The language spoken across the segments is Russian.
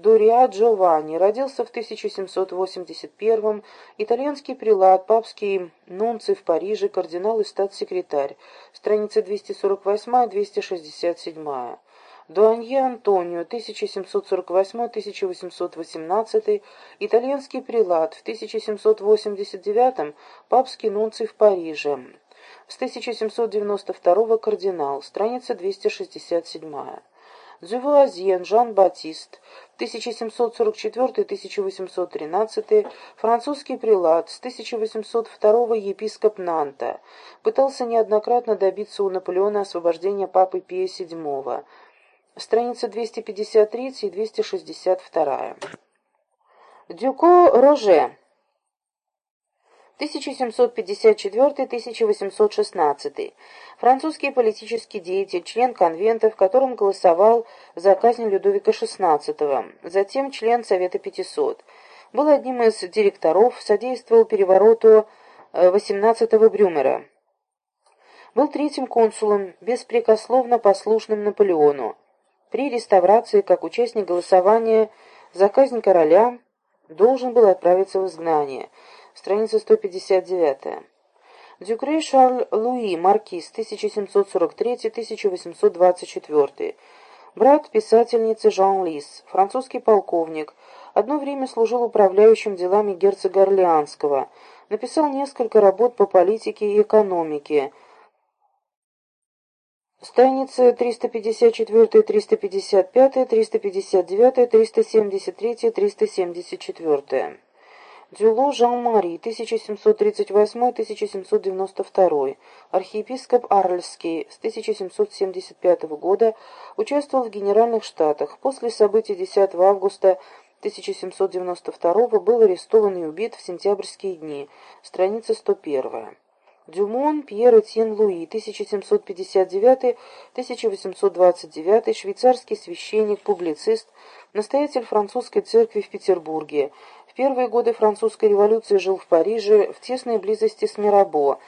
Дориа Джованни. Родился в 1781 итальянский прилад, папский нунций в Париже, кардинал и статс-секретарь, страница 248-267. Дуанье Антонио, 1748-1818, итальянский прилад, в 1789 папский нунций в Париже, с 1792 кардинал, страница 267. Зювуазьен Жан-Батист, 1744-1813, французский прилад, с 1802 епископ Нанта, пытался неоднократно добиться у Наполеона освобождения папы Пия VII, страница 253 и 262. Дюко Роже, 1754-1816, французский политический деятель, член конвента, в котором голосовал за казнь Людовика XVI, затем член Совета 500. Был одним из директоров, содействовал перевороту 18-го э, Брюмера. Был третьим консулом, беспрекословно послушным Наполеону. При реставрации, как участник голосования за казнь короля, должен был отправиться в изгнание. Страница 159. Дюкре Шарль Луи, маркиз, 1743-1824. Брат писательницы Жан Лис, французский полковник. Одно время служил управляющим делами герцога Орлеанского. Написал несколько работ по политике и экономике – Страницы 354, 355, 359, 373, 374. Дюло Жан-Мари, 1738-1792, архиепископ Арльский, с 1775 года участвовал в Генеральных Штатах. После событий 10 августа 1792 был арестован и убит в сентябрьские дни. Страница 101. Дюмон Пьер Этьен Луи, 1759-1829, швейцарский священник, публицист, настоятель французской церкви в Петербурге. В первые годы французской революции жил в Париже в тесной близости с Мирабо.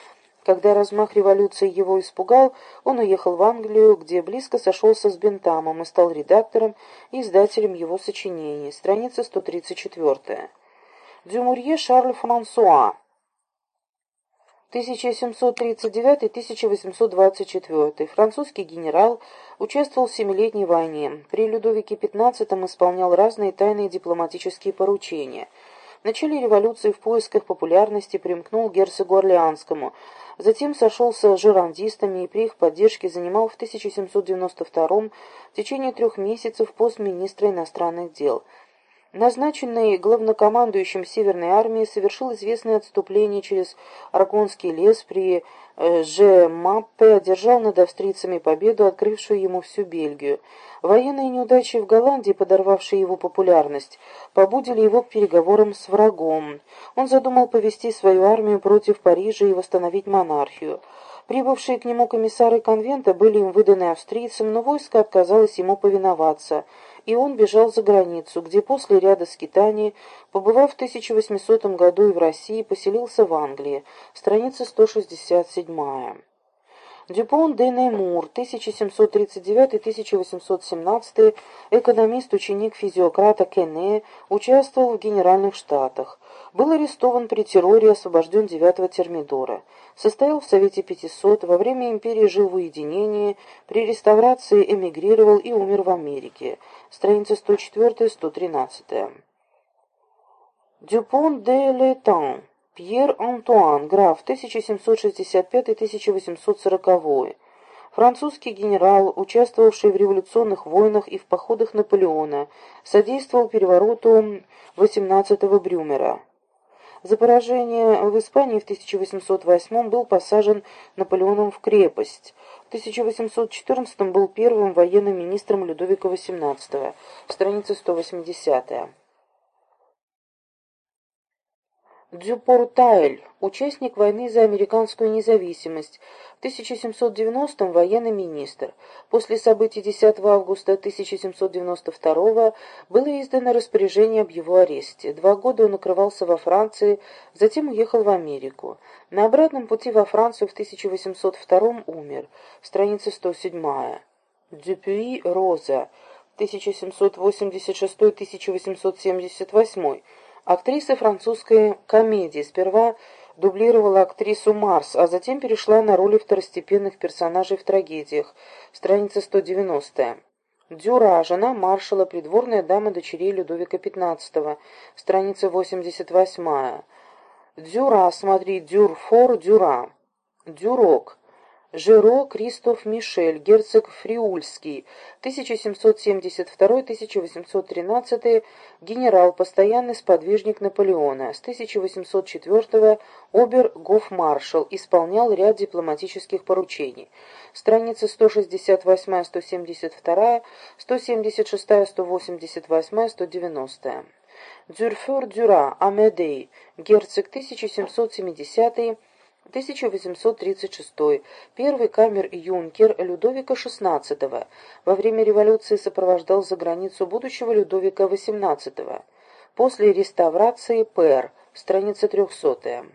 Когда размах революции его испугал, он уехал в Англию, где близко сошелся с Бентамом и стал редактором и издателем его сочинений. Страница 134. Дюмурье Шарль Франсуа 1739-1824. Французский генерал участвовал в Семилетней войне. При Людовике XV исполнял разные тайные дипломатические поручения. В начале революции в поисках популярности примкнул герцогу Орлеанскому, затем сошелся с жерандистами и при их поддержке занимал в 1792 в течение трех месяцев пост министра иностранных дел – Назначенный главнокомандующим Северной армии совершил известное отступление через Аргонский лес при э, Же-Маппе, одержал над австрийцами победу, открывшую ему всю Бельгию. Военные неудачи в Голландии, подорвавшие его популярность, побудили его к переговорам с врагом. Он задумал повести свою армию против Парижа и восстановить монархию. Прибывшие к нему комиссары конвента были им выданы австрийцам, но войско отказалось ему повиноваться – и он бежал за границу, где после ряда скитаний, побывав в 1800 году и в России, поселился в Англии. Страница 167. Дюпон де Неймур, 1739-1817, экономист, ученик физиократа Кенне, участвовал в Генеральных Штатах. Был арестован при терроре и освобожден 9 Термидора. Состоял в Совете 500, во время империи жил в уединении, при реставрации эмигрировал и умер в Америке. Страница 104-113. Дюпон де Летан. Пьер Антуан, граф, 1765-1840. Французский генерал, участвовавший в революционных войнах и в походах Наполеона, содействовал перевороту 18-го Брюмера. За поражение в Испании в 1808 был посажен Наполеоном в крепость. В 1814 был первым военным министром Людовика XVIII. Страница 180. Дюпортайль, участник войны за американскую независимость, в 1790-м военный министр. После событий 10 августа 1792 было издано распоряжение об его аресте. Два года он укрывался во Франции, затем уехал в Америку. На обратном пути во Францию в 1802 умер. Страница 107. Дюпюи Роза. 1786-1878, актриса французской комедии, сперва дублировала актрису Марс, а затем перешла на роли второстепенных персонажей в трагедиях, страница 190. Дюра, жена маршала, придворная дама дочерей Людовика XV, страница 88. Дюра, смотри, Дюрфор, Дюра. Дюрок. Жиро Кристоф Мишель, герцог Фриульский, 1772-1813, генерал, постоянный сподвижник Наполеона, с 1804 обер-гофмаршал, исполнял ряд дипломатических поручений. Страницы 168-172, 176, 188, 190. Дюрфер Дюра, Амедей, герцог 1770 1836. Первый камер-юнкер Людовика XVI. Во время революции сопровождал за границу будущего Людовика XVIII. После реставрации Пэр. Страница 300.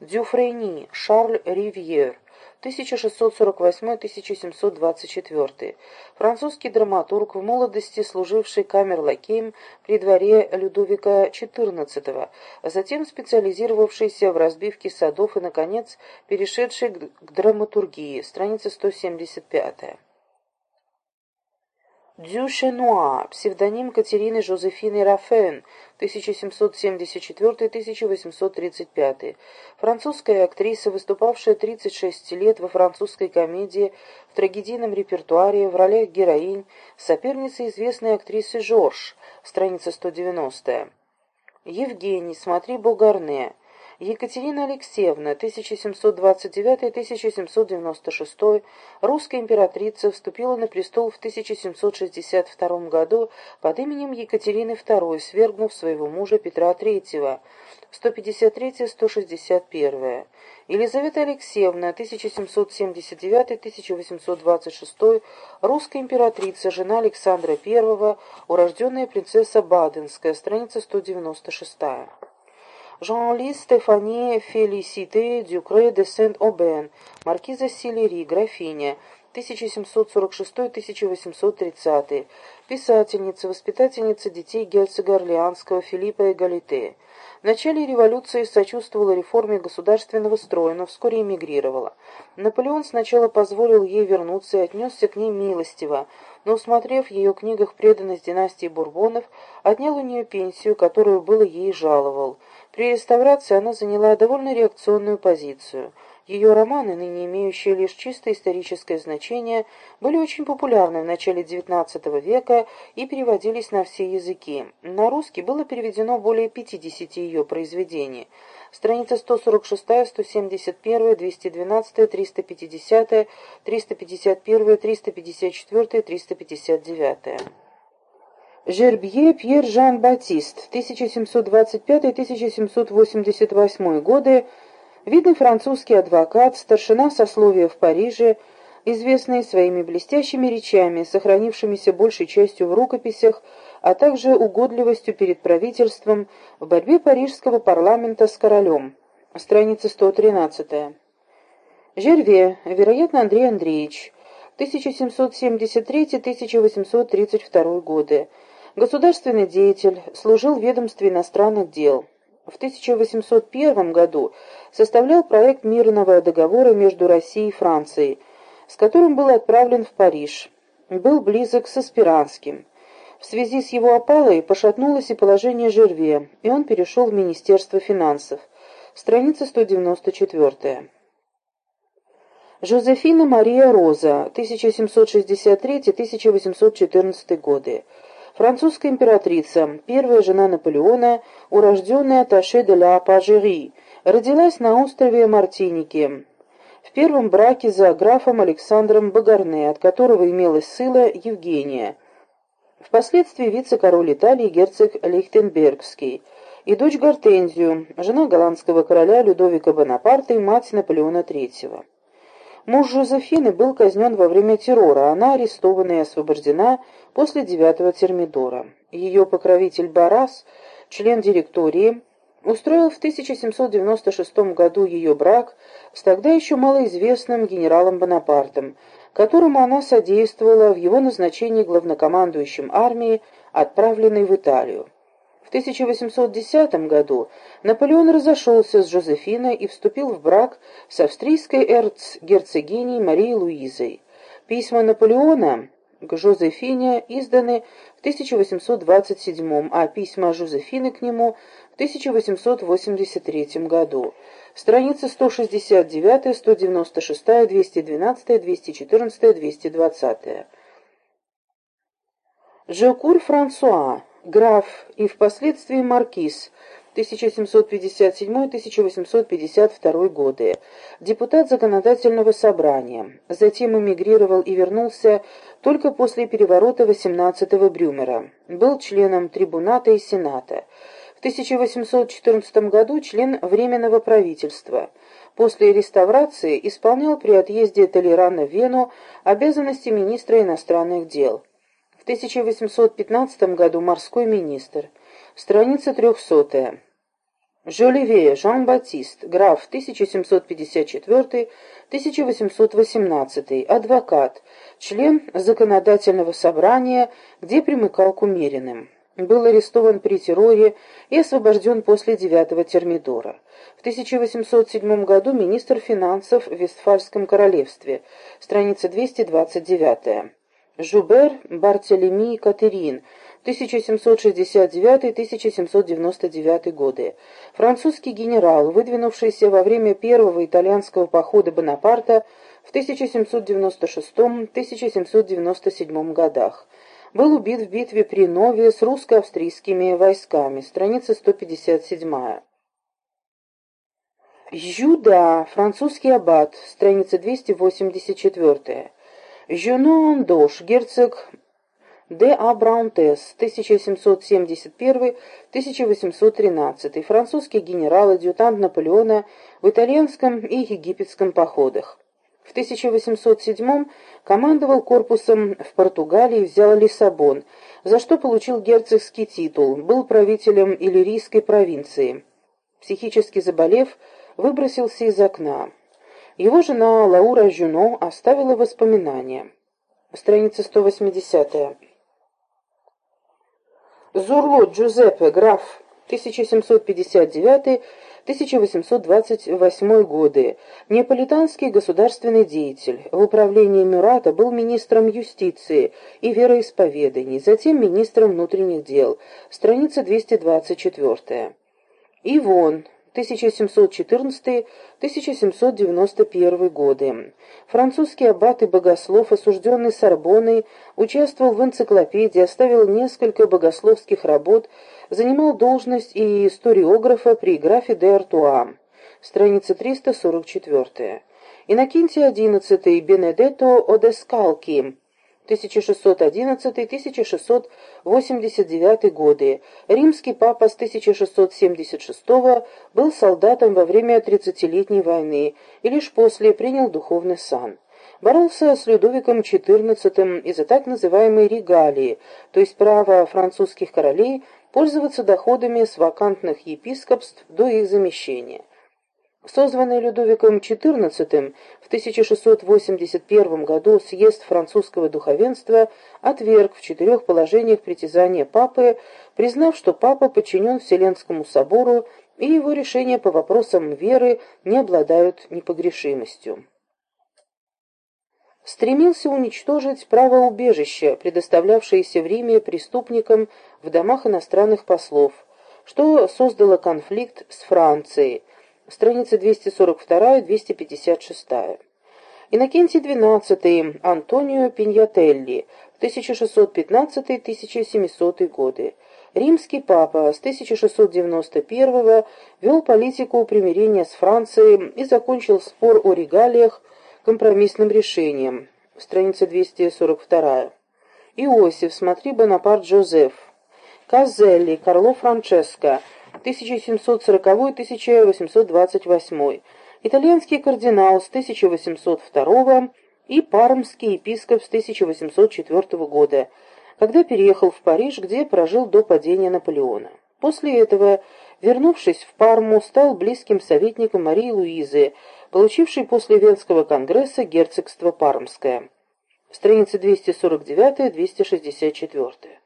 Дюфрейни, Шарль Ривьер. 1648-1724. Французский драматург, в молодости служивший камерлакеем при дворе Людовика XIV, а затем специализировавшийся в разбивке садов и, наконец, перешедший к драматургии. Страница 175. Дюшенуа, псевдоним Катерины Жозефины Рафен, 1774-1835, французская актриса, выступавшая 36 лет во французской комедии в трагедийном репертуаре в ролях героинь, соперница известной актрисы Жорж, страница 190. Евгений, смотри Бугарне, Екатерина Алексеевна, 1729-1796, русская императрица, вступила на престол в 1762 году под именем Екатерины II, свергнув своего мужа Петра III, 153-161. Елизавета Алексеевна, 1779-1826, русская императрица, жена Александра I, урожденная принцесса Баденская, страница 196. Жан-Ли Стефани Фелисите Дюкре де Сент-Обен, маркиза Силери, графиня, 1746-1830, писательница, воспитательница детей герцога Орлеанского Филиппа и Галите. В начале революции сочувствовала реформе государственного строя, но вскоре эмигрировала. Наполеон сначала позволил ей вернуться и отнесся к ней милостиво, но, усмотрев в ее книгах преданность династии Бурбонов, отнял у нее пенсию, которую было ей жаловал. При реставрации она заняла довольно реакционную позицию. Ее романы, ныне имеющие лишь чисто историческое значение, были очень популярны в начале XIX века и переводились на все языки. На русский было переведено более 50 ее произведений. Страница 146, 171, 212, 350, 351, 354, 359. Жербье Пьер Жан Батист, 1725-1788 годы, видный французский адвокат, старшина сословия в Париже, известный своими блестящими речами, сохранившимися большей частью в рукописях, а также угодливостью перед правительством в борьбе парижского парламента с королем. Страница 113. Жерве, вероятно, Андрей Андреевич, 1773-1832 годы, Государственный деятель, служил в ведомстве иностранных дел. В 1801 году составлял проект мирного договора между Россией и Францией, с которым был отправлен в Париж. Был близок с Аспиранским. В связи с его опалой пошатнулось и положение Жерве, и он перешел в Министерство финансов. Страница 194. Жозефина Мария Роза, 1763-1814 годы французская императрица, первая жена Наполеона, урожденная Таше де ла Пажери, родилась на острове Мартиники в первом браке за графом Александром Багарне, от которого имелась сыла Евгения, впоследствии вице-король Италии герцог Лихтенбергский, и дочь Гортензию, жена голландского короля Людовика Бонапарта и мать Наполеона III. Муж Жозефины был казнен во время террора, она арестована и освобождена после девятого термидора. Ее покровитель Барас, член директории, устроил в 1796 году ее брак с тогда еще малоизвестным генералом Бонапартом, которому она содействовала в его назначении главнокомандующим армии, отправленной в Италию. В 1810 году Наполеон разошелся с Жозефиной и вступил в брак с австрийской эрцгерцогиней Марией Луизой. Письма Наполеона к Жозефине изданы в 1827, а письма Жозефины к нему в 1883 году. Страницы 169, 196, 212, 214, 220. Жокур Франсуа, граф и впоследствии маркиз, 1757-1852 годы, депутат законодательного собрания, затем эмигрировал и вернулся только после переворота 18-го Брюмера, был членом трибуната и сената. В 1814 году член Временного правительства. После реставрации исполнял при отъезде Толерана в Вену обязанности министра иностранных дел. В 1815 году морской министр. Страница 300. Жолеве Жан-Батист, граф 1754-1818, адвокат, член законодательного собрания, где примыкал к умеренным. Был арестован при терроре и освобожден после девятого термидора. В 1807 году министр финансов в Вестфальском королевстве, страница 229. Жубер Бартелеми Катерин, 1769-1799 годы. Французский генерал, выдвинувшийся во время первого итальянского похода Бонапарта в 1796-1797 годах. Был убит в битве при Нове с русско-австрийскими войсками. Страница 157. Жюда, французский аббат, страница 284. Жюно Андош, герцог Д. А. Браунтес, 1771-1813, французский генерал, адъютант Наполеона в итальянском и египетском походах. В 1807 командовал корпусом в Португалии и взял Лиссабон, за что получил герцогский титул, был правителем Иллирийской провинции. Психически заболев, выбросился из окна. Его жена Лаура Жюно оставила воспоминания. Страница 180. Зурло Джузеппе, граф, 1759-1828 годы, неаполитанский государственный деятель. В управлении Мюрата был министром юстиции и вероисповеданий, затем министром внутренних дел. Страница 224. Ивон, 1714-1791 годы. Французский аббат и богослов, осужденный Сорбонной, участвовал в энциклопедии, оставил несколько богословских работ, занимал должность и историографа при графе де Артуа. Страница 344. Иннокентий XI Бенедетто Одескалки 1611-1689 годы. Римский папа с 1676 был солдатом во время Тридцатилетней войны и лишь после принял духовный сан. Боролся с Людовиком XIV из-за так называемой регалии, то есть права французских королей пользоваться доходами с вакантных епископств до их замещения. Созванный Людовиком XIV в 1681 году съезд французского духовенства отверг в четырех положениях притязания папы, признав, что папа подчинен Вселенскому собору и его решения по вопросам веры не обладают непогрешимостью. Стремился уничтожить право убежища, предоставлявшееся в Риме преступникам в домах иностранных послов, что создало конфликт с Францией, страница 242-256. Иннокентий XII, Антонио Пиньятелли, 1615-1700 годы. Римский папа с 1691 вел политику примирения с Францией и закончил спор о регалиях компромиссным решением. Страница 242. Иосиф, смотри Бонапарт Джозеф. Казелли, Карло Франческо, 1740-1828, итальянский кардинал с 1802 и пармский епископ с 1804 года, когда переехал в Париж, где прожил до падения Наполеона. После этого, вернувшись в Парму, стал близким советником Марии Луизы, получившей после Венского конгресса герцогство Пармское. Страницы 249-264.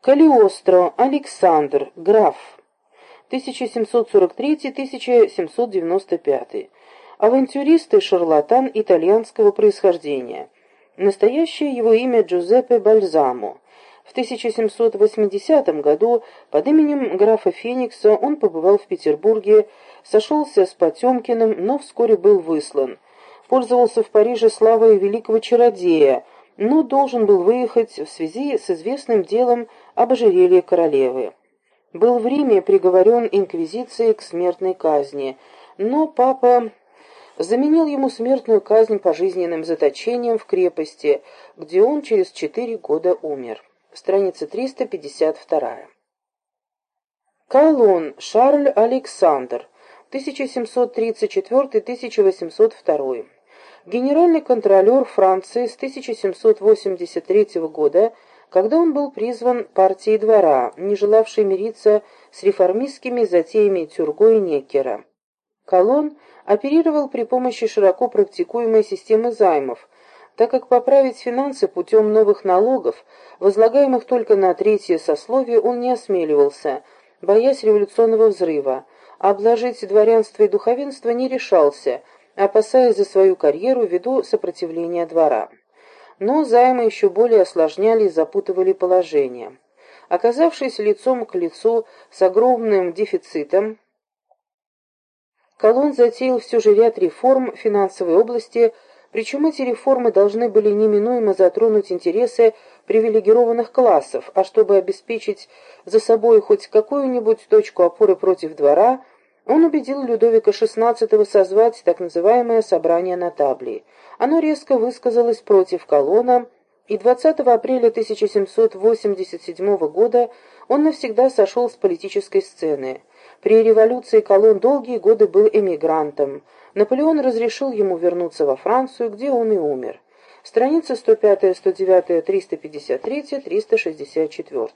Калиостро Александр, граф, 1743-1795. Авантюрист и шарлатан итальянского происхождения. Настоящее его имя Джузеппе Бальзамо. В 1780 году под именем графа Феникса он побывал в Петербурге, сошелся с Потемкиным, но вскоре был выслан. Пользовался в Париже славой великого чародея, но должен был выехать в связи с известным делом об ожерелье королевы. Был в Риме приговорен инквизицией к смертной казни, но папа заменил ему смертную казнь пожизненным заточением в крепости, где он через четыре года умер. Страница 352. Колон Шарль Александр, 1734-1802. Генеральный контролер Франции с 1783 года, когда он был призван партией двора, не желавшей мириться с реформистскими затеями Тюрго и Неккера. Колон оперировал при помощи широко практикуемой системы займов, так как поправить финансы путем новых налогов, возлагаемых только на третье сословие, он не осмеливался, боясь революционного взрыва, а обложить дворянство и духовенство не решался, опасаясь за свою карьеру ввиду сопротивления двора. Но займы еще более осложняли и запутывали положение. Оказавшись лицом к лицу с огромным дефицитом, Колон затеял все же ряд реформ финансовой области, причем эти реформы должны были неминуемо затронуть интересы привилегированных классов, а чтобы обеспечить за собой хоть какую-нибудь точку опоры против двора, он убедил Людовика XVI созвать так называемое «собрание на табле». Оно резко высказалось против колонна, и 20 апреля 1787 года он навсегда сошел с политической сцены. При революции Колон долгие годы был эмигрантом. Наполеон разрешил ему вернуться во Францию, где он и умер. Страница 105, 109, 353, 364.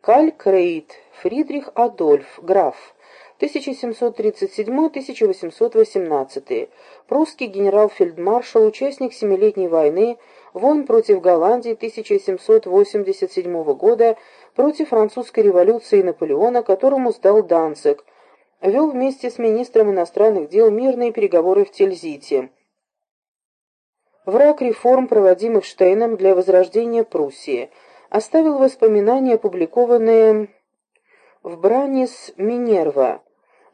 Каль Крейт, Фридрих Адольф, граф, 1737-1818, прусский генерал-фельдмаршал, участник Семилетней войны, войн против Голландии 1787 года, против французской революции Наполеона, которому сдал Данцик, вел вместе с министром иностранных дел мирные переговоры в Тильзите. Враг реформ, проводимых Штейном для возрождения Пруссии, оставил воспоминания, опубликованные в Бранис Минерва,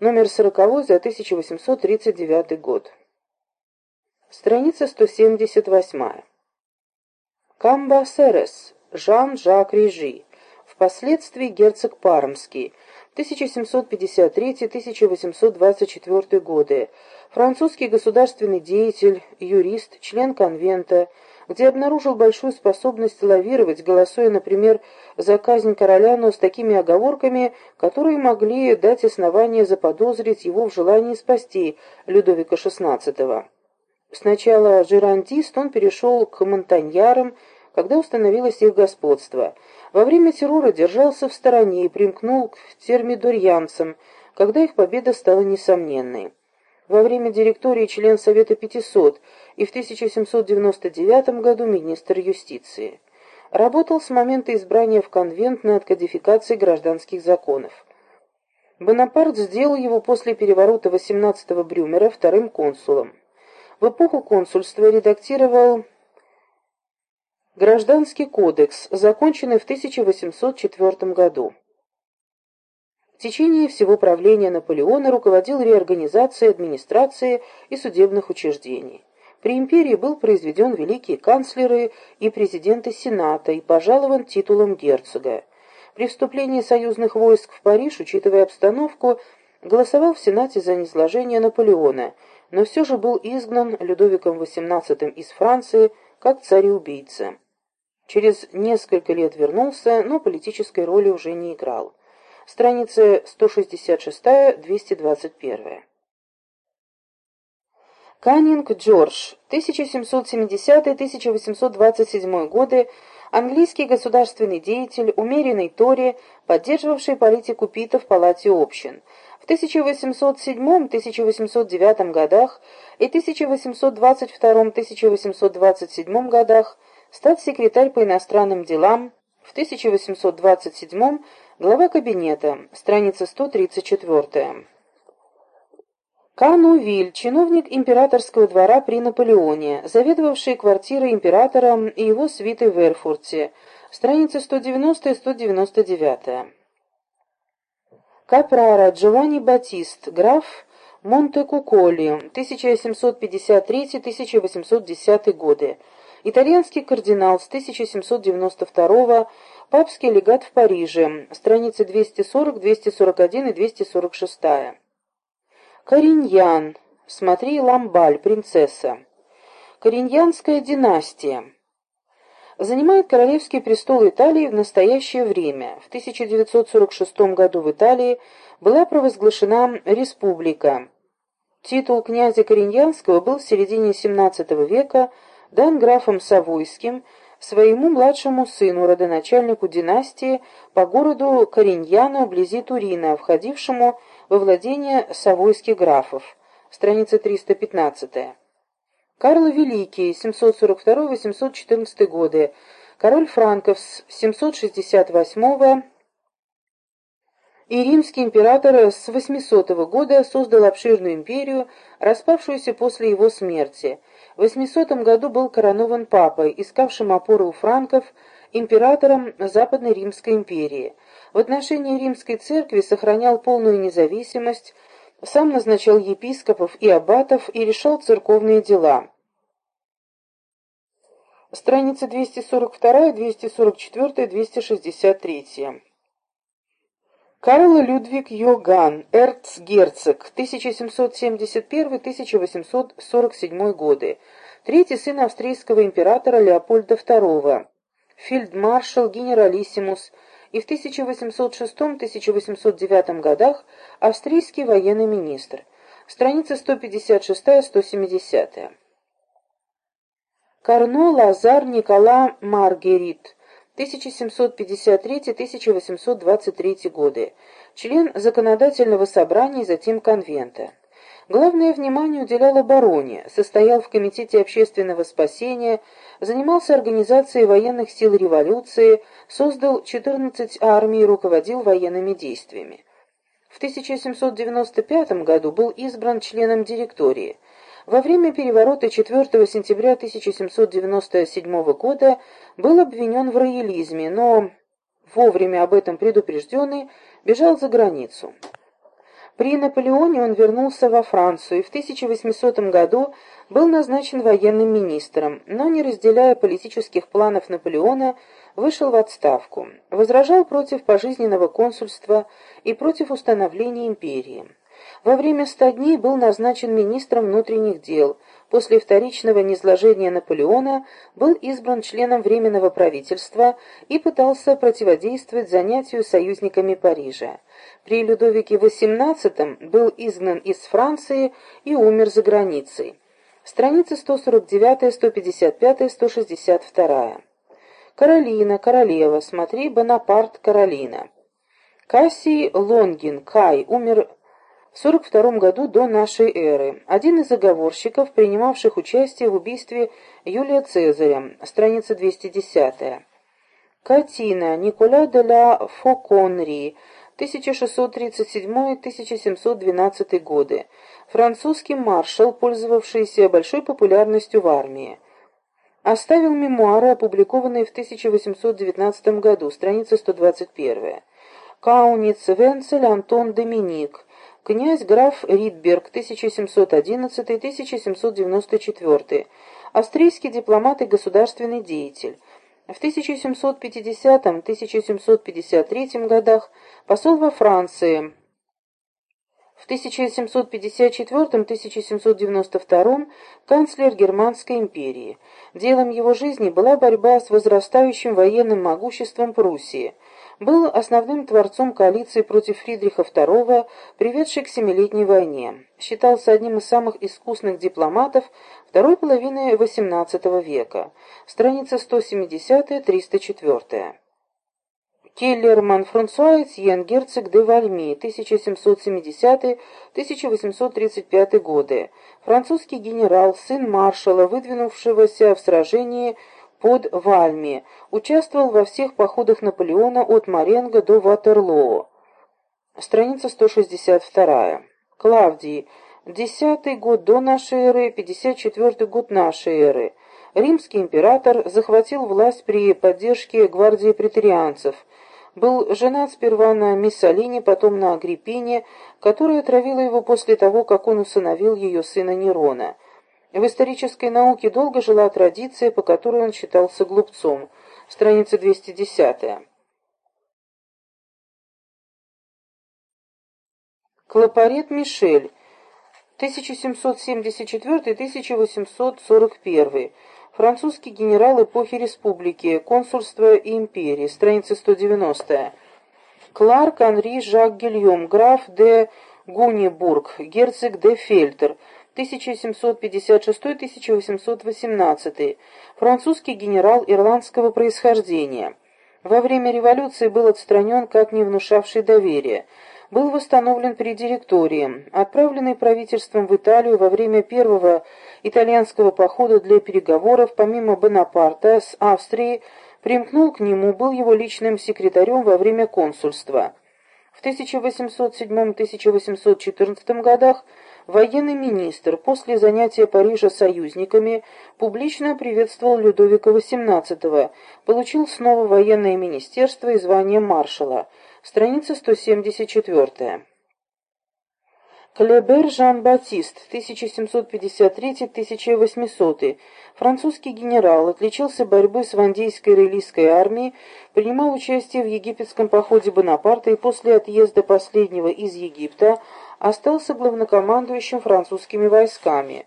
номер 40 за 1839 год. Страница 178. Камбасерес, Жан-Жак Режи, впоследствии герцог Пармский, 1753-1824 годы, французский государственный деятель, юрист, член конвента, где обнаружил большую способность лавировать, голосуя, например, за казнь короля, но с такими оговорками, которые могли дать основание заподозрить его в желании спасти Людовика XVI. Сначала жерандист, он перешел к монтаньярам, когда установилось их господство. Во время террора держался в стороне и примкнул к термидорьянцам, когда их победа стала несомненной. Во время директории член Совета 500 и в 1799 году министр юстиции. Работал с момента избрания в конвент над кодификацией гражданских законов. Бонапарт сделал его после переворота 18-го Брюмера вторым консулом. В эпоху консульства редактировал Гражданский кодекс, законченный в 1804 году. В течение всего правления Наполеона руководил реорганизацией администрации и судебных учреждений. При империи был произведен великие канцлеры и президенты Сената и пожалован титулом герцога. При вступлении союзных войск в Париж, учитывая обстановку, голосовал в Сенате за низложение Наполеона, но все же был изгнан Людовиком XVIII из Франции как царь-убийца. Через несколько лет вернулся, но политической роли уже не играл. Страница 166-221. Каннинг Джордж, 1770-1827 годы, английский государственный деятель, умеренный Тори, поддерживавший политику Питта в Палате общин. В 1807-1809 годах и 1822-1827 годах статс-секретарь по иностранным делам, в 1827 глава кабинета, страница 134. Канувиль, чиновник императорского двора при Наполеоне, заведовавший квартирой императора и его свитой в Эрфурте, страницы 190 и 199. Капрара Джованни Батист, граф Монте-Куколи, 1753-1810 годы, итальянский кардинал с 1792 папский легат в Париже, страницы 240, 241 и 246. Кориньян. Смотри, Ламбаль, принцесса. Кориньянская династия. Занимает королевский престол Италии в настоящее время. В 1946 году в Италии была провозглашена республика. Титул князя Кориньянского был в середине XVII века дан графом Савойским своему младшему сыну, родоначальнику династии по городу Кориньяно вблизи Турина, входившему во владение Савойских графов. Страница 315. Карл Великий, 742-814 годы, король франков с 768 и римский император с 800 года создал обширную империю, распавшуюся после его смерти. В 800 году был коронован папой, искавшим опору у франков, императором Западной Римской империи. В отношении римской церкви сохранял полную независимость, сам назначал епископов и аббатов и решал церковные дела. Страницы 242, 244, 263. Карл Людвиг Йоган, эрцгерцог, 1771-1847 годы, третий сын австрийского императора Леопольда II, фельдмаршал генералиссимус и в 1806-1809 годах австрийский военный министр. Страница 156-170. Карно Лазар Никола Маргерит, 1753-1823 годы, член Законодательного собрания и затем Конвента. Главное внимание уделял обороне, состоял в Комитете общественного спасения, занимался организацией военных сил революции, создал 14 армий и руководил военными действиями. В 1795 году был избран членом директории. Во время переворота 4 сентября 1797 года был обвинен в роялизме, но, вовремя об этом предупрежденный, бежал за границу. При Наполеоне он вернулся во Францию и в 1800 году был назначен военным министром, но, не разделяя политических планов Наполеона, вышел в отставку. Возражал против пожизненного консульства и против установления империи. Во время ста дней был назначен министром внутренних дел. После вторичного низложения Наполеона был избран членом Временного правительства и пытался противодействовать занятию союзниками Парижа. При Людовике XVIII был изгнан из Франции и умер за границей. Страницы 149, 155, 162. Каролина, королева, смотри, Бонапарт, Каролина. Кассий Лонгин, Кай, умер 42 году до нашей эры. Один из заговорщиков, принимавших участие в убийстве Юлия Цезаря, страница 210. Катина, Николя де ла Фоконри, 1637-1712 годы. Французский маршал, пользовавшийся большой популярностью в армии. Оставил мемуары, опубликованные в 1819 году, страница 121. Кауниц Венцель Антон Доминик, 1637-1712 князь-граф Ридберг, 1711-1794, австрийский дипломат и государственный деятель. В 1750-1753 годах посол во Франции. В 1754-1792 канцлер Германской империи. Делом его жизни была борьба с возрастающим военным могуществом Пруссии – был основным творцом коалиции против Фридриха II, приведшей к Семилетней войне. Считался одним из самых искусных дипломатов второй половины XVIII века. Страница 170-304. Келлерман Франсуа Этьен, герцог де Вальми, 1770-1835 годы. Французский генерал, сын маршала, выдвинувшегося в сражении под Вальми, участвовал во всех походах Наполеона от Маренго до Ватерлоо. Страница 162. Клавдий. Десятый год до нашей эры, 54 год нашей эры. Римский император захватил власть при поддержке гвардии претарианцев – был женат сперва на Миссалине, потом на Агриппине, которая отравила его после того, как он усыновил ее сына Нерона. В исторической науке долго жила традиция, по которой он считался глупцом. Страница 210. Клапарет Мишель, 1774-1841 Французский генерал эпохи республики, консульства и империи, страница 190. Кларк Анри Жак Гильем, граф де Гунибург, герцог де Фельтер, 1756-1818, французский генерал ирландского происхождения. Во время революции был отстранен как не внушавший доверия был восстановлен при директории. Отправленный правительством в Италию во время первого итальянского похода для переговоров, помимо Бонапарта с Австрией, примкнул к нему, был его личным секретарем во время консульства. В 1807-1814 годах военный министр после занятия Парижа союзниками публично приветствовал Людовика XVIII, получил снова военное министерство и звание маршала – Страница 174. Клебер Жан-Батист, 1753-1800, французский генерал, отличился борьбой с вандейской релийской армией, принимал участие в египетском походе Бонапарта и после отъезда последнего из Египта остался главнокомандующим французскими войсками.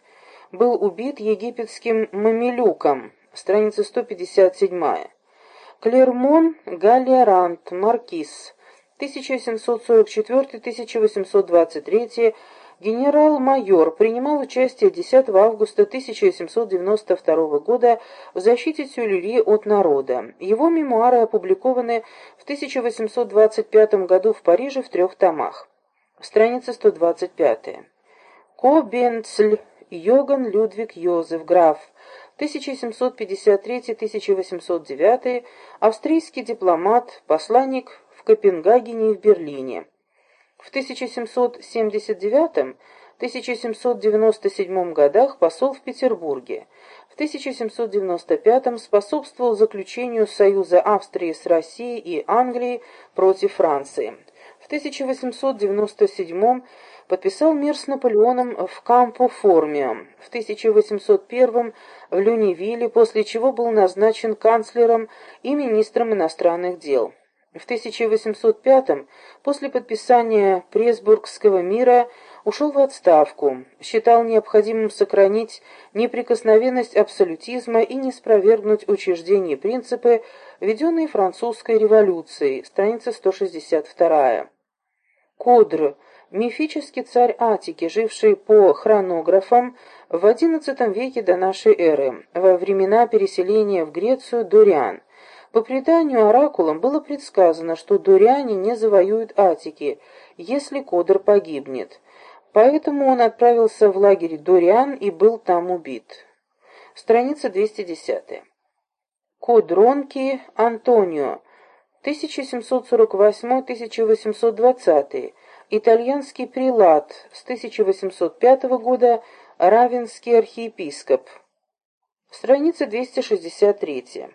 Был убит египетским мамилюком. Страница 157. Клермон Галерант, маркиз, 1744-1823 генерал-майор принимал участие 10 августа 1792 года в защите Тюльри от народа. Его мемуары опубликованы в 1825 году в Париже в трех томах. Страница 125. Кобенцль Йоган Людвиг Йозеф, граф, 1753-1809, австрийский дипломат, посланник в Копенгагене и в Берлине. В 1779-1797 годах посол в Петербурге. В 1795 способствовал заключению союза Австрии с Россией и Англией против Франции. В 1897 подписал мир с Наполеоном в Кампо-Формио. В 1801 в Люневилле, после чего был назначен канцлером и министром иностранных дел. В 1805 после подписания Пресбургского мира ушел в отставку, считал необходимым сохранить неприкосновенность абсолютизма и не спровергнуть учреждения и принципы, введенные французской революцией, страница 162. Кодр, мифический царь Атики, живший по хронографам в XI веке до нашей эры, во времена переселения в Грецию Дориан, по преданию оракулам было предсказано, что дуряне не завоюют Атики, если Кодр погибнет. Поэтому он отправился в лагерь Дориан и был там убит. Страница 210. Кодронки Антонио, 1748-1820, итальянский прилад, с 1805 года равенский архиепископ. Страница 263.